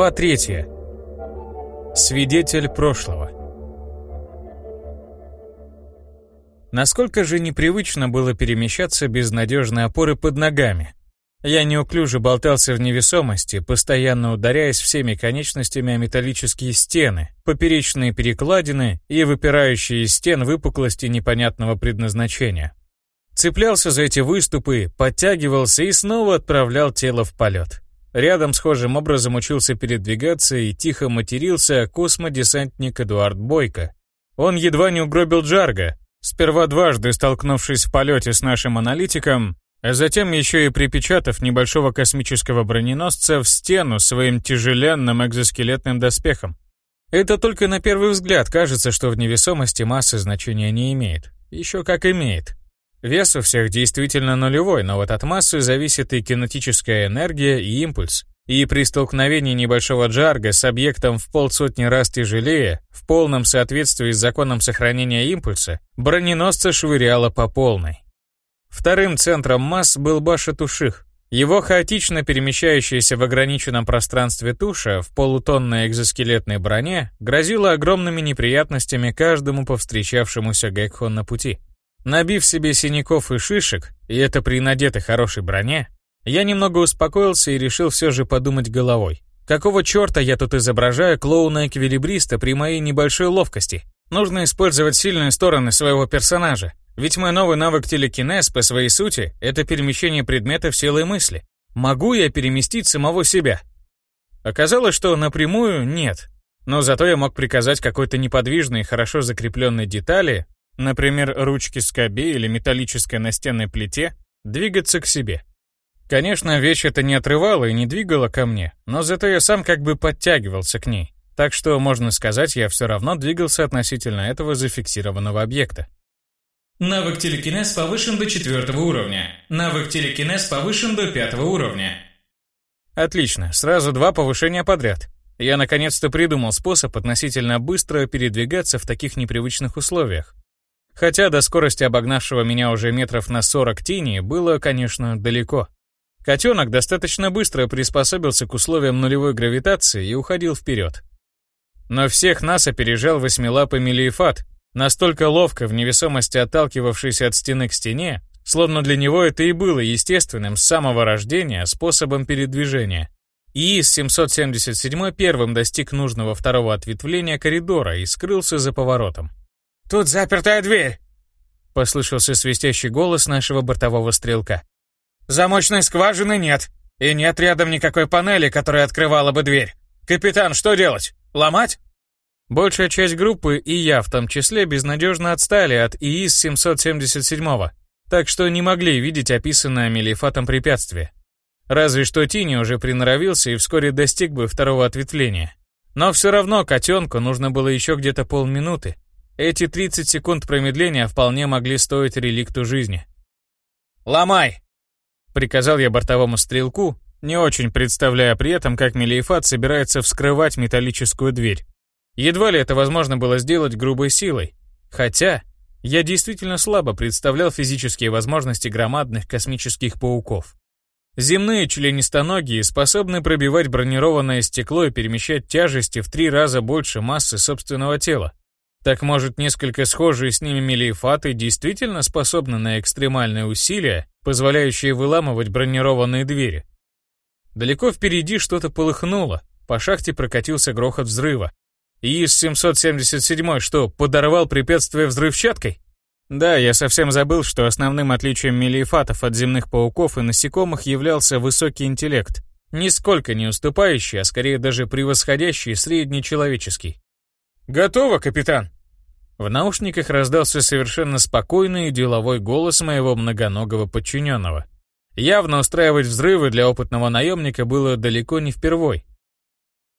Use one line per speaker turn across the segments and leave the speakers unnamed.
Глава 3. Свидетель прошлого. Насколько же непривычно было перемещаться без надежной опоры под ногами. Я неуклюже болтался в невесомости, постоянно ударяясь всеми конечностями о металлические стены, поперечные перекладины и выпирающие из стен выпуклости непонятного предназначения. Цеплялся за эти выступы, подтягивался и снова отправлял тело в полет. Рядом схожим образом учился передвигаться и тихо матерился космодесантник Эдуард Бойко. Он едва не угробил Джарга, сперва дважды столкнувшись в полете с нашим аналитиком, а затем еще и припечатав небольшого космического броненосца в стену своим тяжеленным экзоскелетным доспехом. Это только на первый взгляд кажется, что в невесомости массы значения не имеет. Еще как имеет. Вес у всех действительно нулевой, но вот от массы зависит и кинетическая энергия, и импульс. И при столкновении небольшого джарга с объектом в полсотни раз тяжелее, в полном соответствии с законом сохранения импульса, броненосца швыряло по полной. Вторым центром масс был Баша Туших. Его хаотично перемещающаяся в ограниченном пространстве туша в полутонной экзоскелетной броне грозила огромными неприятностями каждому повстречавшемуся Гекхо на пути. Набив себе синяков и шишек, и это при надетой хорошей броне, я немного успокоился и решил все же подумать головой. Какого черта я тут изображаю клоуна-эквилибриста при моей небольшой ловкости? Нужно использовать сильные стороны своего персонажа. Ведь мой новый навык телекинез по своей сути — это перемещение предметов силой мысли. Могу я переместить самого себя? Оказалось, что напрямую нет. Но зато я мог приказать какой-то неподвижной, хорошо закрепленной детали например, ручки скоби или металлической настенной плите, двигаться к себе. Конечно, вещь это не отрывала и не двигала ко мне, но зато я сам как бы подтягивался к ней. Так что, можно сказать, я все равно двигался относительно этого зафиксированного объекта.
Навык телекинез повышен до четвертого уровня. Навык телекинез повышен до пятого уровня.
Отлично, сразу два повышения подряд. Я наконец-то придумал способ относительно быстро передвигаться в таких непривычных условиях. Хотя до скорости обогнавшего меня уже метров на 40 тени было, конечно, далеко. Котенок достаточно быстро приспособился к условиям нулевой гравитации и уходил вперед. Но всех нас опережал восьмилапый Мелиефат, настолько ловко в невесомости отталкивавшийся от стены к стене, словно для него это и было естественным с самого рождения способом передвижения. ИИС-777 первым достиг нужного второго ответвления коридора и скрылся за поворотом.
«Тут запертая дверь!»
— послышался свистящий голос нашего бортового стрелка.
«Замочной скважины нет, и нет рядом никакой панели, которая открывала бы дверь. Капитан, что делать? Ломать?»
Большая часть группы, и я в том числе, безнадежно отстали от ИИС-777, так что не могли видеть описанное Мелифатом препятствие. Разве что Тини уже приноровился и вскоре достиг бы второго ответвления. Но все равно котенку нужно было еще где-то полминуты, эти 30 секунд промедления вполне могли стоить реликту жизни.
«Ломай!»
— приказал я бортовому стрелку, не очень представляя при этом, как Мелиефат собирается вскрывать металлическую дверь. Едва ли это возможно было сделать грубой силой. Хотя, я действительно слабо представлял физические возможности громадных космических пауков. Земные членистоногие способны пробивать бронированное стекло и перемещать тяжести в три раза больше массы собственного тела. Так может, несколько схожие с ними мелиефаты действительно способны на экстремальные усилия, позволяющие выламывать бронированные двери? Далеко впереди что-то полыхнуло, по шахте прокатился грохот взрыва. ИС-777 что, подорвал препятствие взрывчаткой? Да, я совсем забыл, что основным отличием мелиефатов от земных пауков и насекомых являлся высокий интеллект, нисколько не уступающий, а скорее даже превосходящий среднечеловеческий.
«Готово, капитан!»
В наушниках раздался совершенно спокойный и деловой голос моего многоногого подчиненного. Явно устраивать взрывы для опытного наемника было далеко не впервой.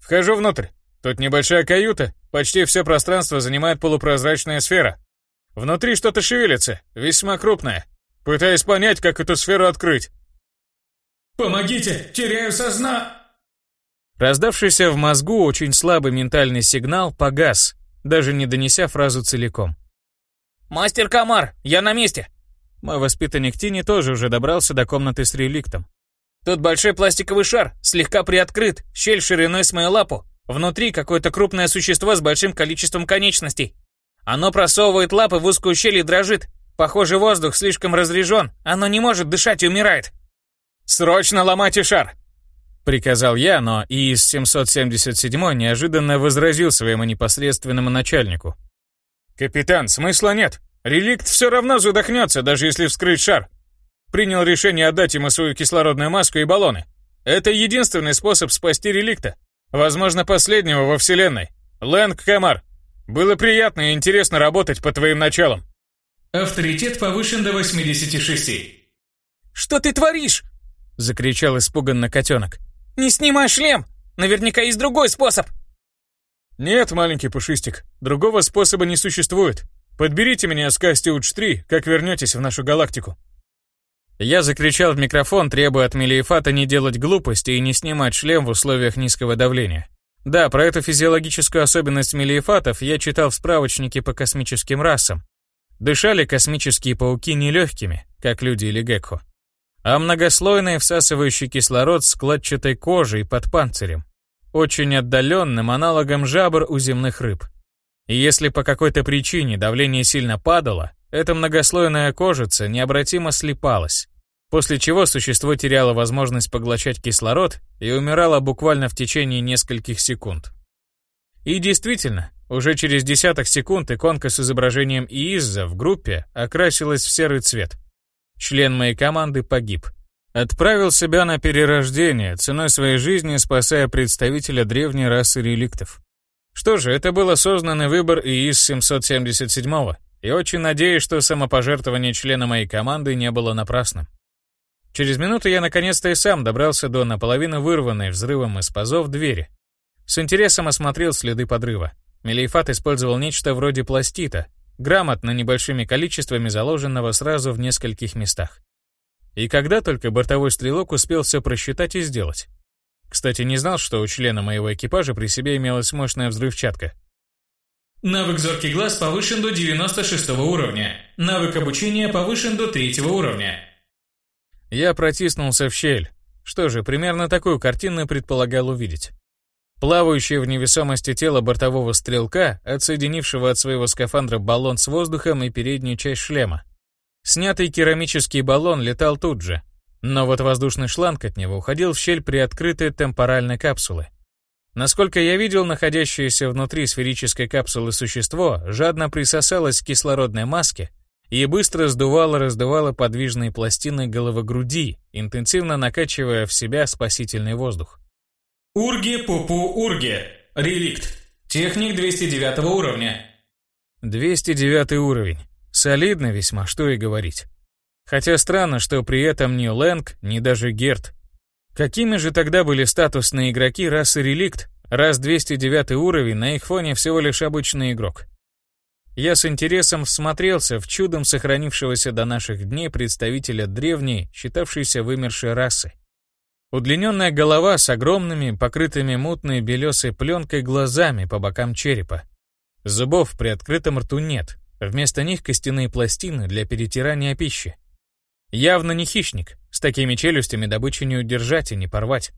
«Вхожу внутрь. Тут небольшая каюта, почти все пространство занимает полупрозрачная сфера. Внутри что-то шевелится, весьма крупное. Пытаюсь понять, как эту сферу открыть».
«Помогите, теряю созна...»
Раздавшийся в мозгу очень слабый ментальный сигнал погас, даже не донеся фразу целиком.
«Мастер Комар, я на месте!»
Мой воспитанник Тини тоже уже добрался до комнаты с реликтом. Тут большой пластиковый шар, слегка приоткрыт, щель шириной с мою лапу. Внутри какое-то крупное существо с большим количеством конечностей. Оно просовывает лапы в узкую щель и дрожит. Похоже, воздух слишком разрежен. Оно не может дышать и умирает.
«Срочно ломайте шар!» Приказал я, но ИИС-777 неожиданно возразил своему непосредственному начальнику. «Капитан, смысла нет. Реликт все равно задохнется, даже если вскрыть шар. Принял решение отдать ему свою кислородную маску и баллоны. Это единственный способ спасти реликта. Возможно, последнего во Вселенной. Лэнг Камар, было приятно и интересно работать по твоим началам.
Авторитет повышен до 86.
«Что ты творишь?» — закричал испуганно котенок. «Не снимай шлем! Наверняка есть другой способ!»
«Нет, маленький пушистик, другого способа не существует. Подберите меня с Кастиудж-3, как вернетесь в нашу галактику». Я закричал в микрофон, требуя от Мелиефата не делать глупости и не снимать шлем в условиях низкого давления. Да, про эту физиологическую особенность мелиефатов я читал в справочнике по космическим расам. Дышали космические пауки нелегкими, как люди или гекко, а многослойный всасывающий кислород с кладчатой кожей под панцирем, очень отдаленным аналогом жабр у земных рыб. И если по какой-то причине давление сильно падало, эта многослойная кожица необратимо слипалась, после чего существо теряло возможность поглощать кислород и умирало буквально в течение нескольких секунд. И действительно, уже через десяток секунд иконка с изображением Ииза в группе окрасилась в серый цвет. Член моей команды погиб. Отправил себя на перерождение, ценой своей жизни спасая представителя древней расы реликтов. Что же, это был осознанный выбор ИИС-777, и очень надеюсь, что самопожертвование члена моей команды не было напрасным. Через минуту я наконец-то и сам добрался до наполовину вырванной взрывом из пазов двери. С интересом осмотрел следы подрыва. Мелиефат использовал нечто вроде пластита, грамотно небольшими количествами заложенного сразу в нескольких местах. И когда только бортовой стрелок успел все просчитать и сделать. Кстати, не знал, что у члена моего экипажа при себе имелась мощная взрывчатка.
Навык зоркий глаз повышен до 96 уровня. Навык обучения повышен до 3 уровня.
Я протиснулся в щель. Что же, примерно такую картину предполагал увидеть. Плавающее в невесомости тело бортового стрелка, отсоединившего от своего скафандра баллон с воздухом и переднюю часть шлема. Снятый керамический баллон летал тут же, но вот воздушный шланг от него уходил в щель при открытой темпоральной капсулы. Насколько я видел, находящееся внутри сферической капсулы существо жадно присосалось к кислородной маске и быстро сдувало-раздувало подвижные пластины головогруди, интенсивно накачивая в себя спасительный воздух.
Урге Пупу Урге. Реликт. Техник 209 уровня.
209 уровень. Солидно весьма, что и говорить. Хотя странно, что при этом ни Лэнг, ни даже Герт. Какими же тогда были статусные игроки расы Реликт, раз 209 уровень на их фоне всего лишь обычный игрок? Я с интересом всмотрелся в чудом сохранившегося до наших дней представителя древней, считавшейся вымершей расы. Удлиненная голова с огромными, покрытыми мутной белесой пленкой глазами по бокам черепа. Зубов при открытом рту нет, вместо них костяные пластины для перетирания пищи. Явно не хищник, с такими челюстями добычу не удержать и не порвать.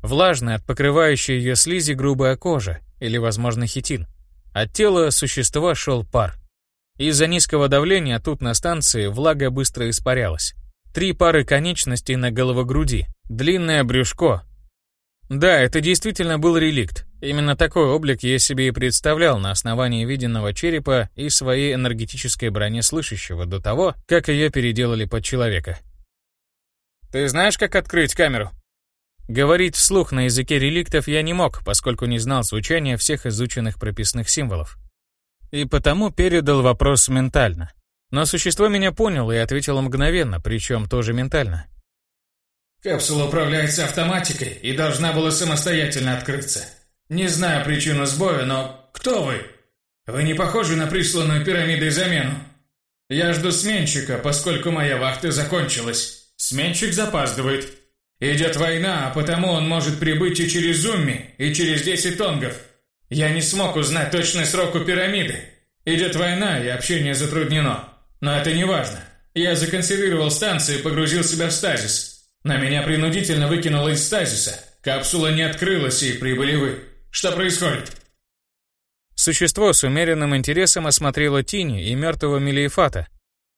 Влажная от покрывающей ее слизи грубая кожа, или, возможно, хитин. От тела существа шел пар. Из-за низкого давления тут на станции влага быстро испарялась. Три пары конечностей на головогруди, длинное брюшко. Да, это действительно был реликт. Именно такой облик я себе и представлял на основании виденного черепа и своей энергетической брони слышащего до того, как ее переделали под человека. «Ты знаешь, как открыть камеру?» Говорить вслух на языке реликтов я не мог, поскольку не знал звучания всех изученных прописных символов. И потому передал вопрос ментально. Но существо меня поняло и ответило мгновенно, причем тоже ментально.
«Капсула управляется автоматикой и должна была самостоятельно открыться. Не знаю причину сбоя, но кто вы? Вы не похожи на присланную пирамидой замену. Я жду сменщика, поскольку моя вахта закончилась. Сменщик запаздывает», Идет война, а потому он может прибыть и через Зумми, и через 10 тонгов. Я не смог узнать точный срок у пирамиды. Идет война, и общение затруднено. Но это не важно. Я законсервировал станцию и погрузил себя в стазис. На меня принудительно выкинуло из стазиса. Капсула не открылась, и прибыли вы. Что происходит?»
Существо с умеренным интересом осмотрело Тини и мертвого Мелиефата.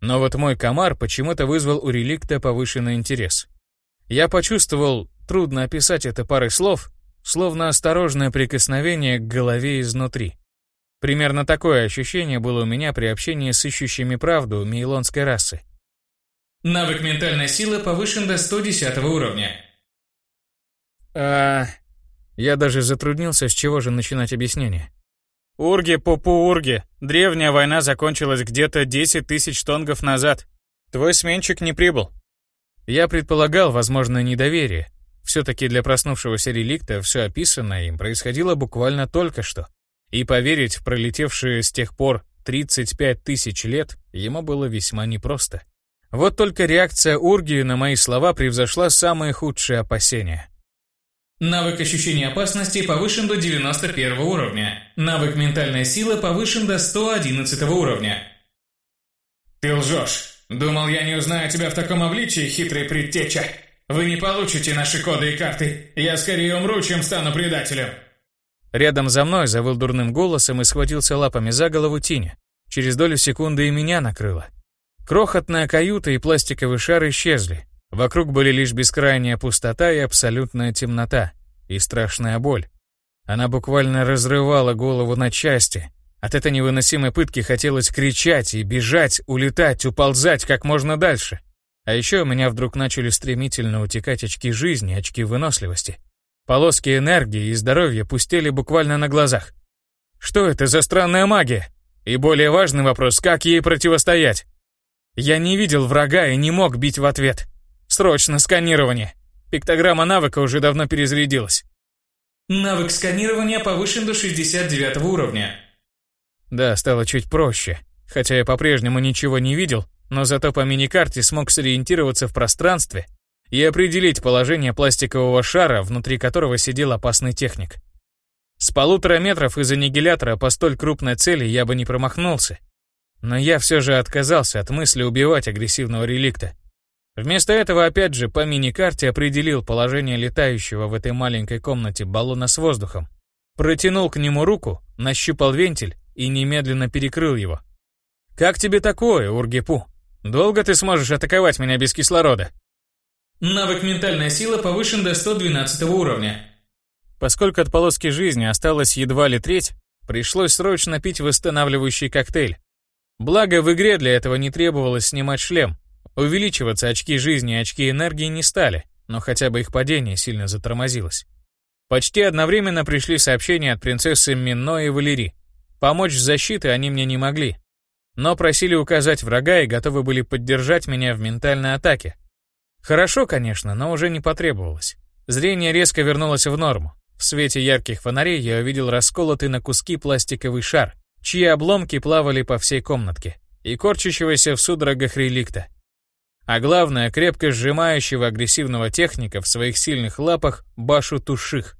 Но вот мой комар почему-то вызвал у реликта повышенный интерес. Я почувствовал, трудно описать это парой слов, словно осторожное прикосновение к голове изнутри. Примерно такое ощущение было у меня при общении с ищущими правду мейлонской расы.
Навык ментальная сила повышен до 110 уровня.
А... Я даже затруднился, с чего же начинать объяснение. Урги, попу Урги. Древняя война закончилась где-то 10 тысяч тонгов назад. Твой сменщик не прибыл. Я предполагал возможное недоверие. Все-таки для проснувшегося реликта все описанное им происходило буквально только что. И поверить в пролетевшие с тех пор 35 тысяч лет ему было весьма непросто. Вот только реакция Урги на мои слова превзошла самые худшие опасения.
Навык ощущения опасности повышен до 91 уровня. Навык ментальная сила повышен до 111 уровня.
Ты лжешь. Думал, я не узнаю тебя в таком обличии, хитрый предтеча. Вы не получите наши коды и карты. Я скорее умру, чем стану предателем.
Рядом за мной завыл дурным голосом и схватился лапами за голову Тиня. Через долю секунды и меня накрыло. Крохотная каюта и пластиковый шар исчезли. Вокруг были лишь бескрайняя пустота и абсолютная темнота, и страшная боль. Она буквально разрывала голову на части. От этой невыносимой пытки хотелось кричать и бежать, улетать, уползать как можно дальше. А еще у меня вдруг начали стремительно утекать очки жизни, очки выносливости. Полоски энергии и здоровья пустели буквально на глазах. Что это за странная магия? И более важный вопрос, как ей противостоять? Я не видел врага и не мог бить в ответ. Срочно сканирование. Пиктограмма навыка уже давно перезарядилась.
Навык сканирования повышен до 69 уровня.
Да, стало чуть проще. Хотя я по-прежнему ничего не видел, но зато по миникарте смог сориентироваться в пространстве и определить положение пластикового шара, внутри которого сидел опасный техник. С полутора метров из аннигилятора по столь крупной цели я бы не промахнулся. Но я все же отказался от мысли убивать агрессивного реликта. Вместо этого опять же по мини-карте определил положение летающего в этой маленькой комнате баллона с воздухом. Протянул к нему руку, нащупал вентиль и немедленно перекрыл его. «Как тебе такое, Ургипу? Долго ты сможешь атаковать меня без кислорода?»
Навык ментальная сила повышен до 112 уровня.
Поскольку от полоски жизни осталось едва ли треть, пришлось срочно пить восстанавливающий коктейль. Благо, в игре для этого не требовалось снимать шлем, Увеличиваться очки жизни и очки энергии не стали, но хотя бы их падение сильно затормозилось. Почти одновременно пришли сообщения от принцессы Минно и Валери. Помочь с защитой они мне не могли, но просили указать врага и готовы были поддержать меня в ментальной атаке. Хорошо, конечно, но уже не потребовалось. Зрение резко вернулось в норму. В свете ярких фонарей я увидел расколотый на куски пластиковый шар, чьи обломки плавали по всей комнатке, и корчащегося в судорогах реликта а главное, крепко сжимающего агрессивного техника в своих сильных лапах Башу Туших.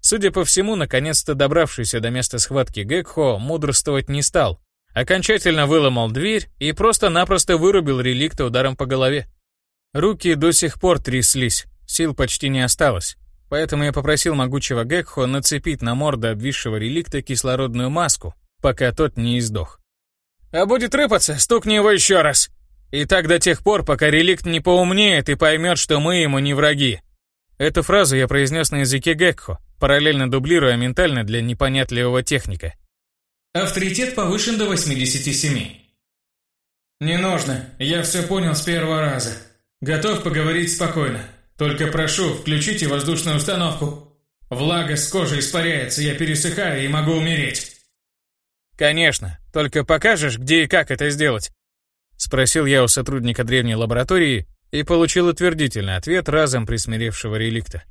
Судя по всему, наконец-то добравшийся до места схватки Гекхо мудрствовать не стал. Окончательно выломал дверь и просто-напросто вырубил реликта ударом по голове. Руки до сих пор тряслись, сил почти не осталось. Поэтому я попросил могучего Гекхо нацепить на морду обвисшего реликта кислородную маску, пока тот не издох. «А будет рыпаться, стукни его еще раз!» И так до тех пор, пока реликт не поумнеет и поймет, что мы ему не враги. Эту фразу я произнес на языке Гекхо, параллельно дублируя ментально для непонятливого техника.
Авторитет повышен до 87.
Не нужно, я все понял с первого раза. Готов поговорить спокойно. Только прошу, включите воздушную установку. Влага с кожи испаряется, я пересыхаю и могу умереть.
Конечно, только покажешь, где и как это сделать. Спросил я у сотрудника древней лаборатории и получил утвердительный ответ разом присмиревшего реликта.